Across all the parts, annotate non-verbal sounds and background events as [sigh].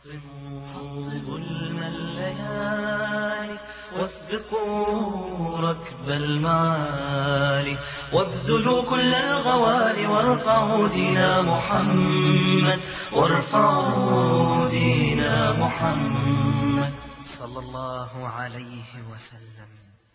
حطموا ظلم الليالي واسبقوا ركب المعالي وابذلوا كل الغوالي وارفعوا دين محمد وارفعوا دين محمد صلى الله عليه وسلم.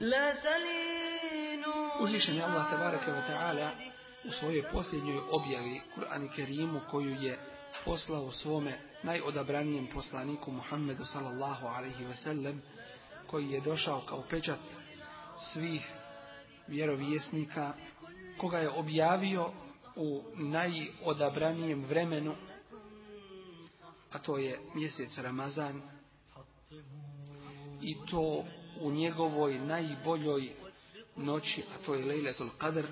لا تلينوا Uzvišen Allah tabaraka wa ta'ala u svojoj posljednjoj objavi Kur'an Kerimu koju je poslao svome najodabranijem poslaniku Muhammedu sallallahu alaihi ve sellem koji je došao kao pečat svih vjerovjesnika koga je objavio u najodabranijem vremenu a to je mjesec Ramazan i to u njegovoj najboljoj noći, a to je Lejletul Qadr,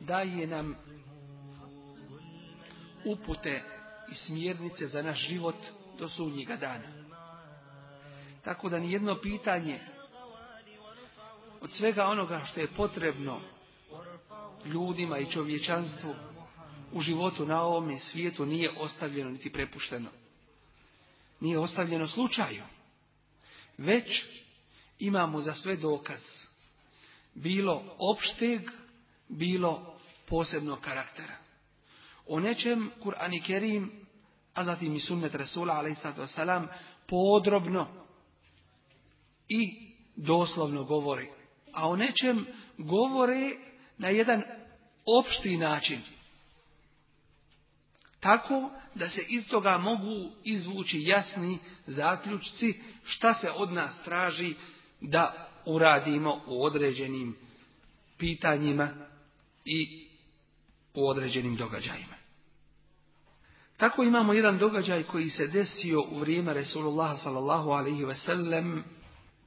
daje nam upute i smjernice za naš život do sudnjega dana. Tako da nijedno pitanje od svega onoga što je potrebno ljudima i čovječanstvu u životu na ovome svijetu nije ostavljeno niti prepušteno. Nije ostavljeno slučaju. Već imamo za sve dokaz. Bilo opšteg, bilo posebnog karaktera. O nečem Kur'an i Kerim, a zatim i sunnet Rasula a.s. podrobno i doslovno govori. A o nečem govore na jedan opšti način. Tako da se iz toga mogu izvući jasni zaključci šta se od nas traži da uradimo u određenim pitanjima i u određenim događajima. Tako imamo jedan događaj koji se desio u vrijeme Resulullah sallallahu alaihi ve sellem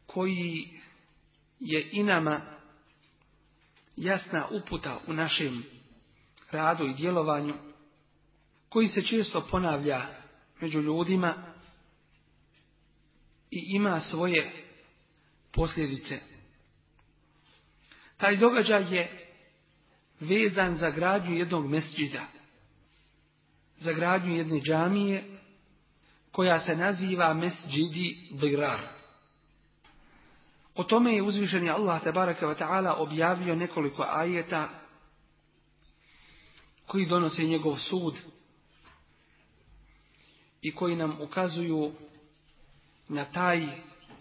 koji je i nama jasna uputa u našem radu i djelovanju koji se često ponavlja među ljudima i ima svoje posljedice. Taj događaj je vezan za gradnju jednog mesđida, za gradnju jedne džamije koja se naziva mesđidi Dirar. O tome je uzvišeni Allah tabaraka wa ta'ala objavio nekoliko ajeta koji donose njegov sud i koji nam ukazuju na taj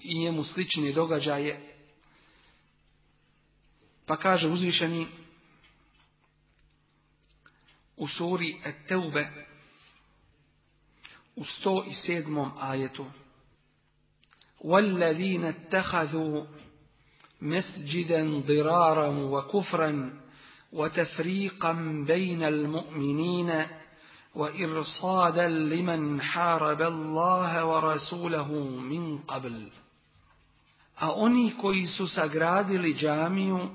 i njemu slične događaje. Pa kaže uzvišeni u suri Et-Teube u 107. ajetu والذين اتخذوا مسجدا ضرارا وكفرا وتفريقا بين المؤمنين وإرصادا لمن حارب الله ورسوله من قبل A oni koji su sagradili džamiju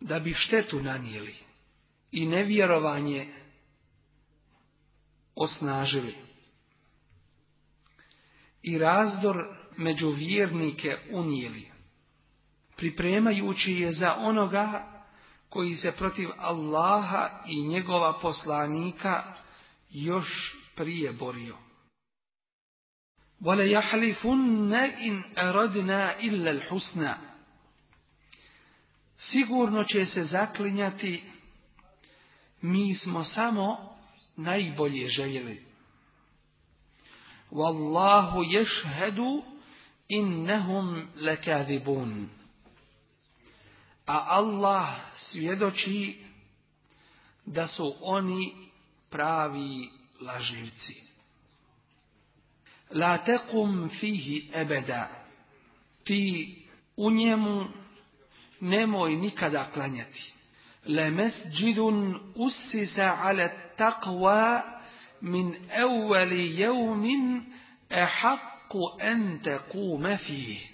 da bi štetu nanijeli i nevjerovanje osnažili i razdor među vjernike unijeli, pripremajući je za onoga koji se protiv Allaha i njegova poslanika još prije borio. Vale jahlifunne in erodina illa husna. Sigurno će se zaklinjati, mi smo samo najbolje željeli. Wallahu yashhadu innahum lakadibun. A Allah svjedoči da su oni pravi laživci. La tekum fihi ebeda. Ti u njemu nemoj nikada klanjati. Le mesđidun usisa ala taqwa min evveli jevmin ehakku en tekume fih.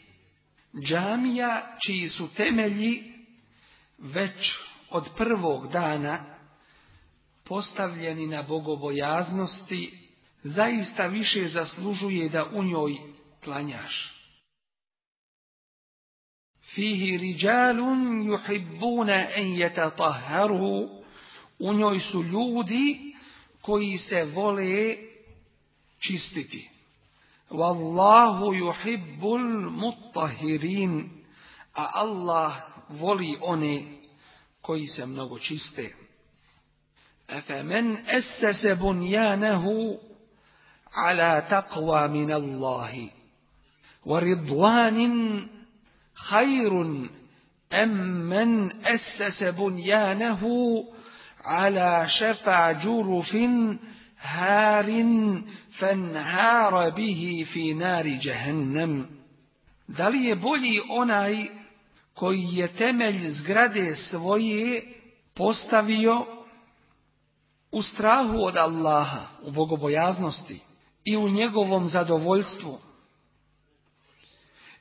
Džamija čiji su temelji već od prvog dana postavljeni na bogobojaznosti, zaista više zaslužuje da u njoj klanjaš. Fihi riđalun juhibbuna en jetatahharu, u njoj su ljudi koji se vole čistiti. Wallahu yuhibbul mutahirin, a Allah voli one koji se mnogo čiste. أفمن أسس بنيانه على تقوى من الله ورضوان خير أم من أسس بنيانه على شفا جرف هار فانهار به في نار جهنم Da li je bolji onaj koji je temelj zgrade svoje postavio u strahu od Allaha, u bogobojaznosti i u njegovom zadovoljstvu.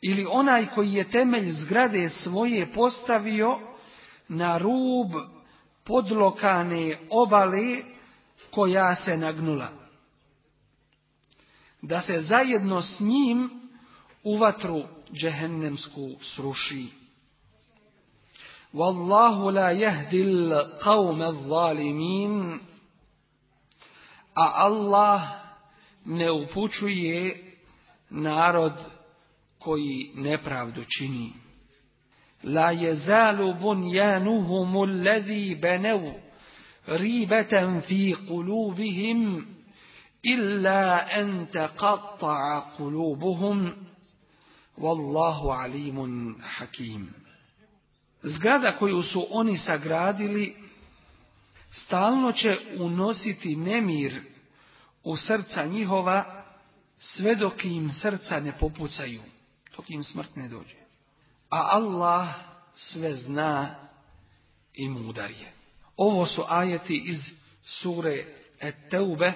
Ili onaj koji je temelj zgrade svoje postavio na rub podlokane obale koja se nagnula. Da se zajedno s njim u vatru džehennemsku sruši. Wallahu la yahdil qawme zalimin a Allah ne upućuje narod koji nepravdu čini. La jezalu bunjanuhum alladhi banaw ribatan fi qulubihim illa an taqatta'a qulubuhum wallahu alimun hakim. Zgrada koju su oni sagradili stalno će unositi nemir u srca njihova sve dok im srca ne popucaju, dok im smrt ne dođe. A Allah sve zna i mudar je. Ovo su ajeti iz sure Et-Teube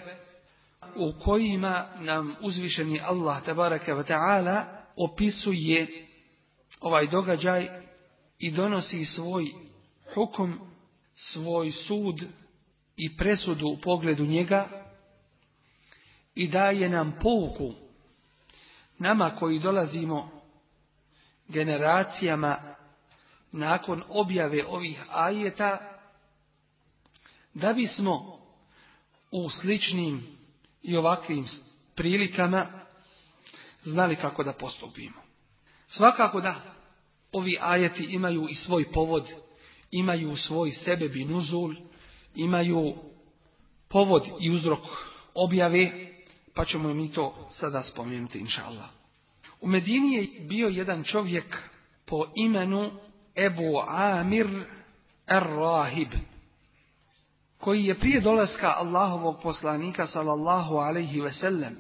u kojima nam uzvišeni Allah tabaraka wa ta'ala opisuje ovaj događaj i donosi svoj hukum svoj sud i presudu u pogledu njega i daje nam pouku nama koji dolazimo generacijama nakon objave ovih ajeta da bismo u sličnim i ovakvim prilikama znali kako da postupimo. Svakako da ovi ajeti imaju i svoj povod imaju svoj sebebi nuzul, imaju povod i uzrok objave, pa ćemo mi to sada spomenuti, inša Allah. U Medini je bio jedan čovjek po imenu Ebu Amir Ar-Rahib, koji je prije dolaska Allahovog poslanika, sallallahu alaihi ve sellem,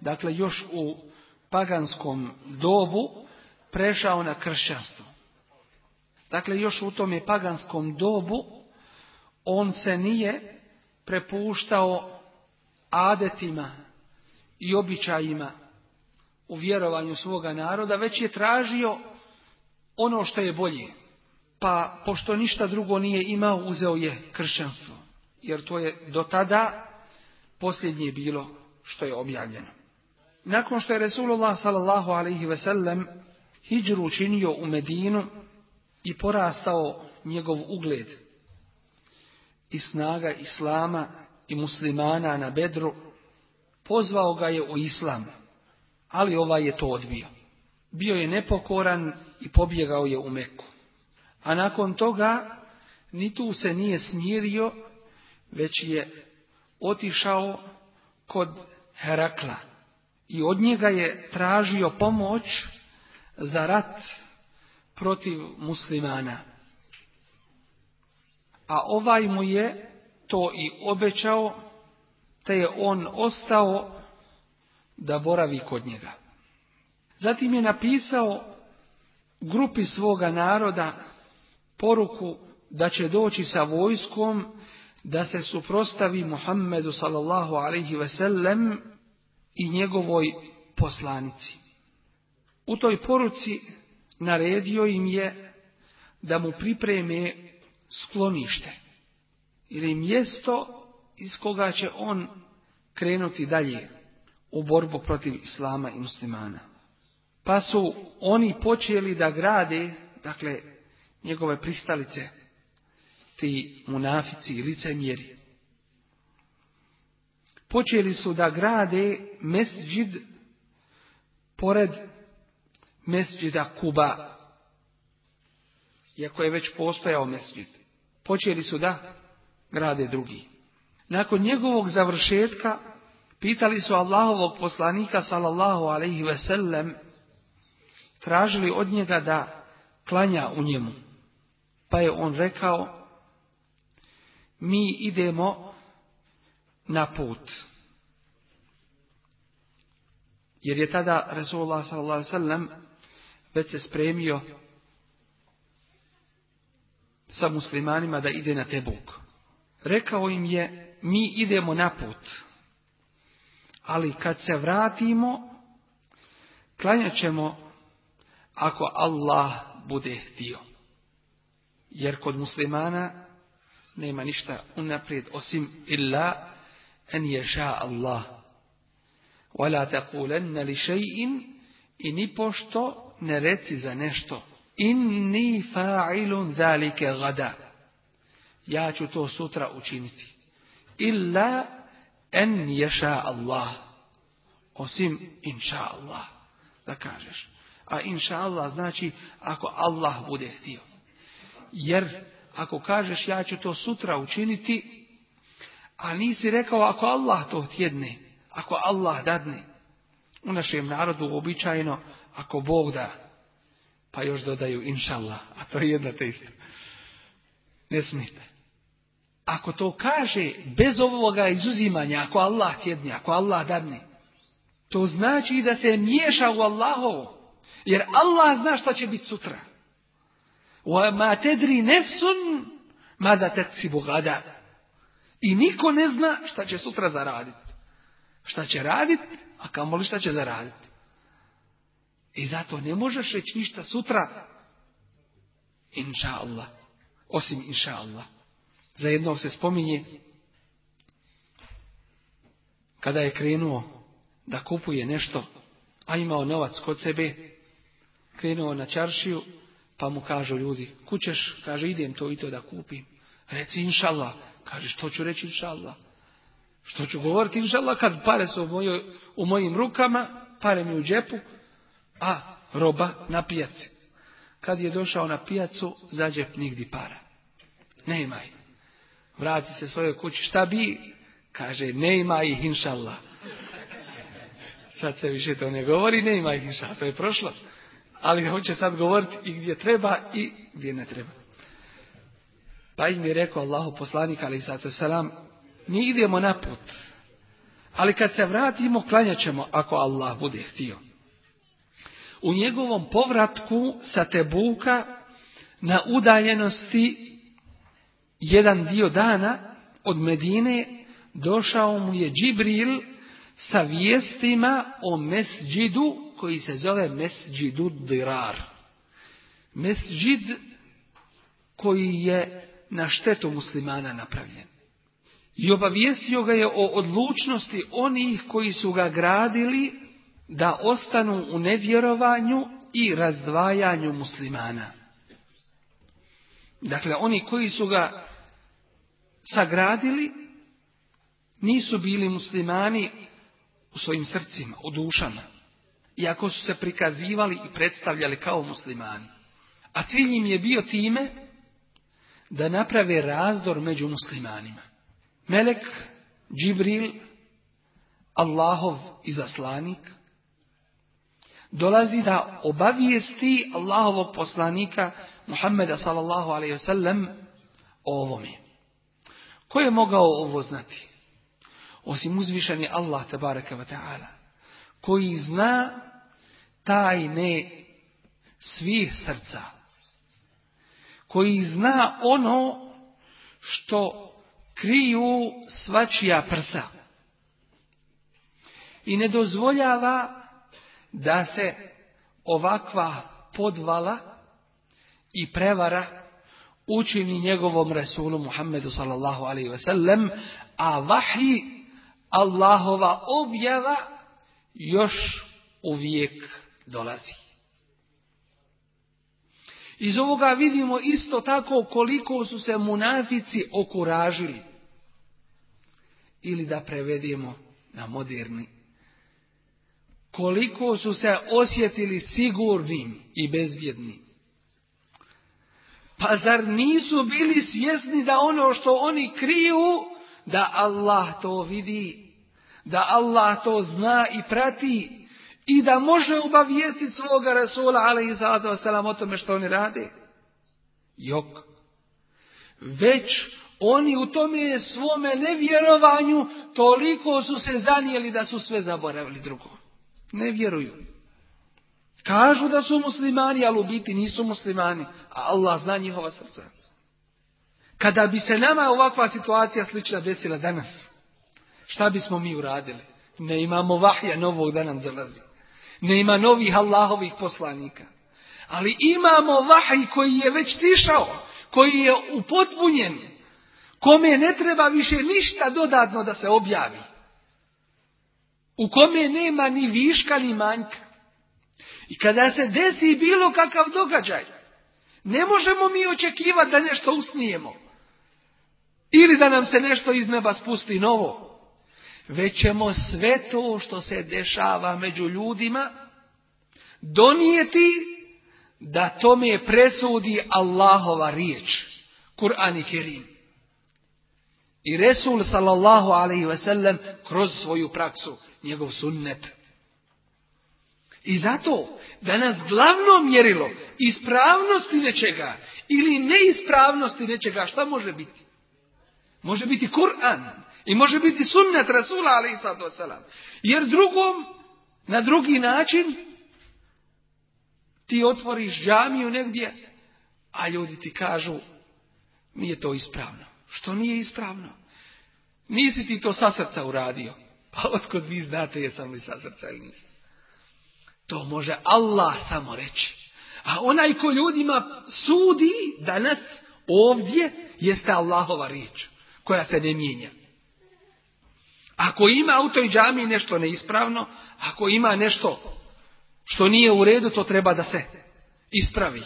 dakle još u paganskom dobu, prešao na kršćanstvo. Dakle, još u tom paganskom dobu on se nije prepuštao adetima i običajima u vjerovanju svoga naroda, već je tražio ono što je bolje. Pa, pošto ništa drugo nije imao, uzeo je kršćanstvo. Jer to je do tada posljednje bilo što je objavljeno. Nakon što je Resulullah sallallahu alaihi ve sellem hijđru učinio u Medinu, i porastao njegov ugled i snaga islama i muslimana na bedru, pozvao ga je u islam, ali ovaj je to odbio. Bio je nepokoran i pobjegao je u Meku. A nakon toga ni tu se nije smirio, već je otišao kod Herakla i od njega je tražio pomoć za rat protiv muslimana. A ovaj mu je to i obećao, te je on ostao da boravi kod njega. Zatim je napisao grupi svoga naroda poruku da će doći sa vojskom da se suprostavi Muhammedu sallallahu alaihi ve sellem i njegovoj poslanici. U toj poruci naredio im je da mu pripreme sklonište ili mjesto iz koga će on krenuti dalje u borbu protiv islama i muslimana. Pa su oni počeli da grade, dakle, njegove pristalice, ti munafici i licemjeri. počeli su da grade mesđid pored mesđida Kuba. Iako je već postojao mesđid. Počeli su da grade drugi. Nakon njegovog završetka pitali su Allahovog poslanika sallallahu alaihi ve sellem tražili od njega da klanja u njemu. Pa je on rekao mi idemo na put. Jer je tada Rasulullah s.a.v. već se spremio sa muslimanima da ide na Tebuk. Rekao im je, mi idemo na put. Ali kad se vratimo, klanjat ćemo ako Allah bude htio. Jer kod muslimana nema ništa unaprijed osim illa en ješa Allah. Wala taqulanna li shay'in i ni pošto ne reci za nešto. Inni fa'ilun zalike gada. Ja ću to sutra učiniti. Illa en ješa Allah. Osim inša Allah. Da kažeš. A inša Allah znači ako Allah bude htio. Jer ako kažeš ja ću to sutra učiniti, a nisi rekao ako Allah to tjedne, ako Allah dadne. U našem narodu običajno ako Bog da, pa još dodaju inša Allah, a to je jedna te. Ne smijete. Ako to kaže bez ovoga izuzimanja, ako Allah tjedne, ako Allah dadne, to znači da se miješa u Allahovo. Jer Allah zna šta će biti sutra. وَمَا تَدْرِ نَفْسٌ مَدَا تَكْسِبُ غَدَا I niko ne zna šta će sutra zaraditi. Šta će raditi, a kamoli šta će zaraditi. I zato ne možeš reći ništa sutra. Inša Allah. Osim inša Allah. Za jednog se spominje kada je krenuo da kupuje nešto, a imao novac kod sebe, krenuo na čaršiju, pa mu kažu ljudi, kućeš, kaže idem to i to da kupim. Reci inša Allah. Kaže što ću reći inša Allah. Što ću govoriti inša Allah kad pare su u, mojoj, u mojim rukama, pare mi u džepu, a roba na pijaci. Kad je došao na pijacu, za džep nigdje para. Nema ih. Vrati se svojoj kući. Šta bi? Kaže, ne ima ih, inša Allah. Sad se više to ne govori, ne ima ih, inša To je prošlo ali hoće sad govoriti i gdje treba i gdje ne treba. Pa im je rekao Allahu poslanik ali sad salam, mi idemo na put, ali kad se vratimo klanjat ćemo ako Allah bude htio. U njegovom povratku sa Tebuka na udaljenosti jedan dio dana od Medine došao mu je Džibril sa vijestima o mesđidu koji se zove Mesđidu Dirar. Mesđid koji je na štetu muslimana napravljen. I obavijestio ga je o odlučnosti onih koji su ga gradili da ostanu u nevjerovanju i razdvajanju muslimana. Dakle, oni koji su ga sagradili nisu bili muslimani u svojim srcima, u dušama iako su se prikazivali i predstavljali kao muslimani. A cilj im je bio time da naprave razdor među muslimanima. Melek, Džibril, Allahov izaslanik, dolazi da obavijesti Allahovog poslanika Muhammeda sallallahu alaihi wasallam o ovome. Ko je mogao ovo znati? Osim uzvišeni Allah tabaraka wa ta'ala koji zna tajne svih srca. Koji zna ono što kriju svačija prsa. I ne dozvoljava da se ovakva podvala i prevara učini njegovom Resulu Muhammedu sallallahu alaihi ve sellem, a vahji Allahova objava još uvijek dolazi. Iz ovoga vidimo isto tako koliko su se munafici okuražili. ili da prevedemo na moderni. Koliko su se osjetili sigurnim i bezbjednim. Pa zar nisu bili svjesni da ono što oni kriju, da Allah to vidi, da Allah to zna i prati i da može obavijestiti svoga Rasula, ali i salatu o tome što oni rade? Jok. Već oni u tome svome nevjerovanju toliko su se zanijeli da su sve zaboravili drugo. Ne vjeruju. Kažu da su muslimani, ali u biti nisu muslimani, a Allah zna njihova srca. Kada bi se nama ovakva situacija slična desila danas, šta bismo mi uradili? Ne imamo vahja novog da nam dolazi. Ne ima novih Allahovih poslanika. Ali imamo vahij koji je već tišao, koji je upotpunjen, kome ne treba više ništa dodatno da se objavi. U kome nema ni viška ni manjka. I kada se desi bilo kakav događaj, ne možemo mi očekivati da nešto usnijemo. Ili da nam se nešto iz neba spusti novo. Već ćemo sve to što se dešava među ljudima donijeti da tome presudi Allahova riječ. Kur'an i Kerim. I Resul sallallahu alaihi sellem kroz svoju praksu, njegov sunnet. I zato danas glavno mjerilo ispravnosti nečega ili neispravnosti nečega, šta može biti? Može biti Kur'an i može biti sunnet Rasula sallam. Jer drugom, na drugi način, ti otvoriš džamiju negdje, a ljudi ti kažu, nije to ispravno. Što nije ispravno? Nisi ti to sa srca uradio. [laughs] Pa otkud vi znate jesam li sa srca ili nisam? To može Allah samo reći. A onaj ko ljudima sudi danas ovdje jeste Allahova riječ koja se ne mijenja. Ako ima u toj džami nešto neispravno, ako ima nešto što nije u redu, to treba da se ispravi.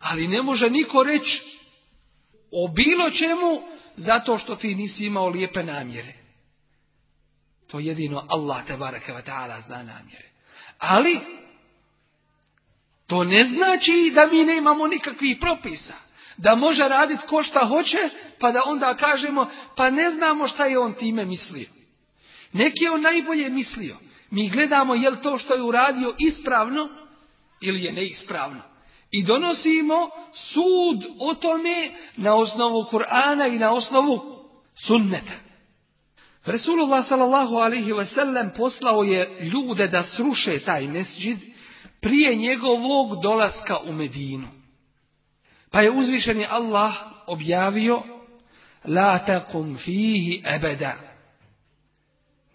Ali ne može niko reći o bilo čemu zato što ti nisi imao lijepe namjere. To jedino Allah te baraka ta'ala zna namjere. Ali, to ne znači da mi ne imamo nikakvih propisa. Da može raditi ko šta hoće, pa da onda kažemo, pa ne znamo šta je on time mislio. Neki je on najbolje mislio. Mi gledamo je li to što je uradio ispravno ili je neispravno. I donosimo sud o tome na osnovu Kur'ana i na osnovu sunneta. Resulullah sallallahu alaihi wasallam poslao je ljude da sruše taj mesđid prije njegovog dolaska u Medinu. Pa je uzvišeni Allah objavio La takum fihi ebeda.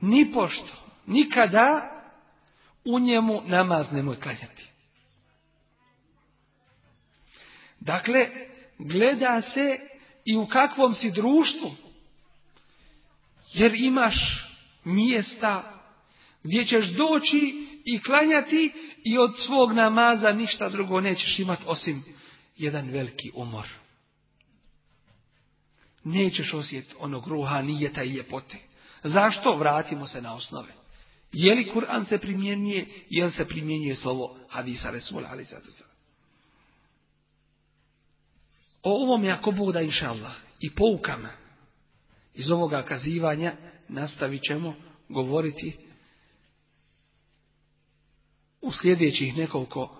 Ni pošto, nikada u njemu namaz nemoj klanjati. Dakle, gleda se i u kakvom si društvu. Jer imaš mjesta gdje ćeš doći i klanjati i od svog namaza ništa drugo nećeš imati osim jedan veliki umor. Nećeš osjetiti onog ruha, nijeta i ljepote. Zašto? Vratimo se na osnove. Je li Kur'an se primjenjuje, je li se primjenjuje slovo hadisa Resula, ali O ovom ako Bog da inša Allah, i poukama iz ovoga kazivanja nastavit ćemo govoriti u sljedećih nekoliko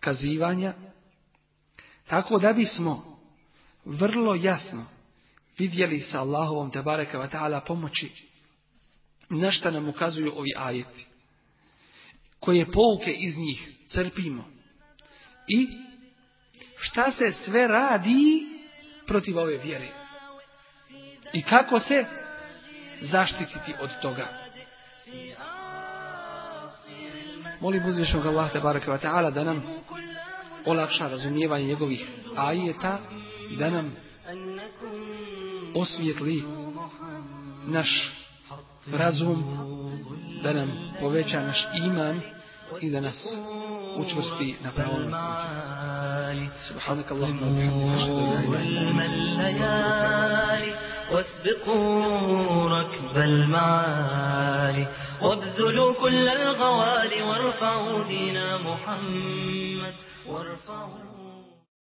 kazivanja, tako da bismo vrlo jasno vidjeli sa Allahovom tabareka wa ta'ala pomoći na šta nam ukazuju ovi ajeti, koje pouke iz njih crpimo i šta se sve radi protiv ove vjere i kako se zaštititi od toga. Molim uzvišnog Allah te da nam olakša razumijevanje njegovih ajeta i da nam osvijetli naš razum, da nam poveća naš iman i da nas učvrsti na pravom putu. Ilaha illa anta واسبقوا ركب المعالي وابذلوا كل الغوالي وارفعوا دين محمد وارفعوا